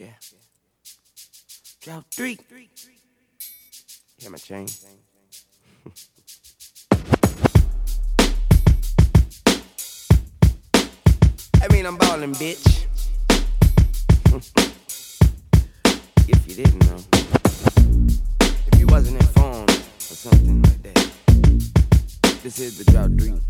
Yeah. Drop three. Hear my chain? I mean, I'm ballin', bitch. if you didn't know. If you wasn't informed or something like that. This is the drought three.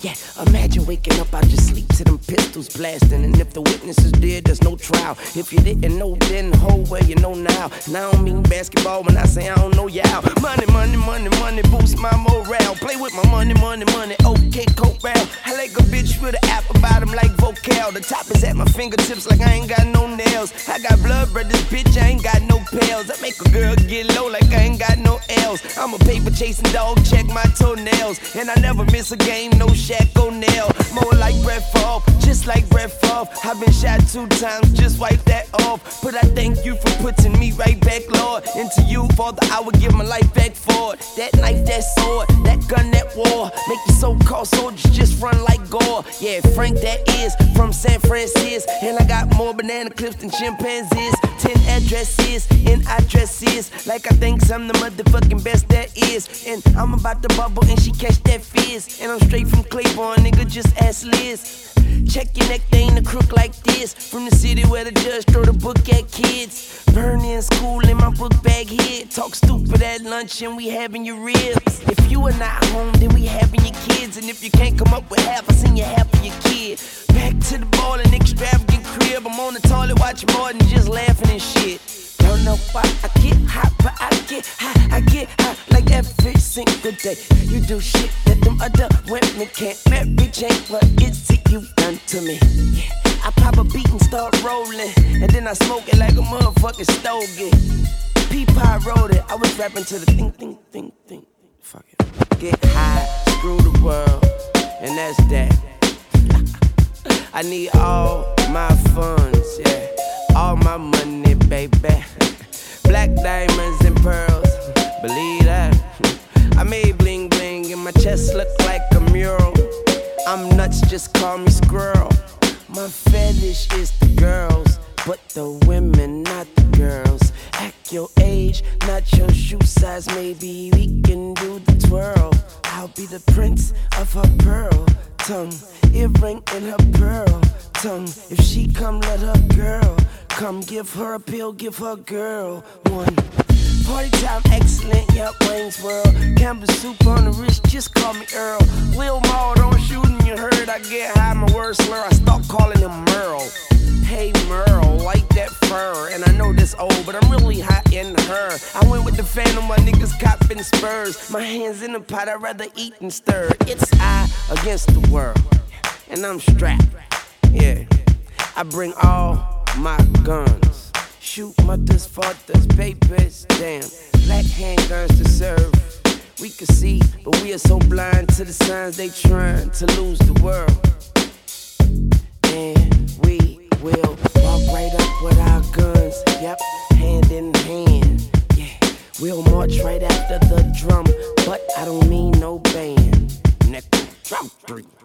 Yeah, imagine waking up out your sleep to them pistols blasting. And if the witness is dead, there's no trial. If you didn't know then, whole well you know now. And I don't mean basketball when I say I don't know y'all. Money, money, money, money boost my morale. Play with my money, money, money. Okay, Corral. I like a bitch with an apple bottom like Vokal. The top is at my fingertips like I ain't got no nails. I got blood, but this bitch I ain't got no pills. I make a girl get low like I ain't got no L's. I'm a paper chasing dog, check my toenails. And I never miss a game, no Shaq O'Neal. More like Favre, just like Favre. I've been shot two times, just wipe that off. But I thank you for putting me right back, Lord. Into you, Father, I would give my life back for it. That knife, that sword, gun, that war. Make your so-called soldiers just run like gore. Yeah, Frank, that is from San Francisco. And I got more banana clips than chimpanzees. Ten addresses and addresses. Like I think I'm the motherfucking best that is. And I'm about to bubble and she catch that fizz. And I'm straight from Claiborne, nigga, just ask Liz. Check your neck, they ain't a crook like this. From the city where the judge throw the book at kids. Burn in school in my book bag here. Talk stupid at lunch and we having your ribs. If you are not home, then we having your kids. And if you can't come up with half, I send you half of your kid. Back to the ball and extravagant crib. I'm on the toilet watching more than just laughing and shit. Don't know why I get hot, but I get high. I get high like every single day. You do shit that them other women can't. Mary Jane, what is it you done to me? I pop a beat and start rolling, and then I smoke it like a motherfucking stogie. P-Pie wrote it. I was rapping to the thing, thing, thing, thing. Fuck it. Get high, screw the world, and that's that. I need all my funds, yeah, all my money, baby. Black diamonds and pearls, believe that. I made bling bling and my chest look. I'm just call me squirrel. My fetish is the girls, but the women, not the girls. Act your age, not your shoe size. Maybe we can do the twirl. I'll be the prince of her pearl tongue, earring in her pearl tongue. If she come, let her girl come. Give her a pill, give her girl one. Party time, excellent, yup, Wayne's World. Campbell soup on the wrist, just call me Earl. Lil word slur, I stopped calling him Merle. Hey Merle, like that fur, and I know this old, but I'm really hot in her. I went with the phantom, my niggas copping spurs. My hands in the pot, I'd rather eat than stir. It's I against the world, and I'm strapped, yeah. I bring all my guns. Shoot mothers, fathers, babies, damn. Black handguns to serve. We can see, but we are so blind to the signs they trying to lose the world. And we will walk right up with our guns, yep, hand in hand. Yeah, we'll march right after the drum, but I don't mean no band. Neck, drop three.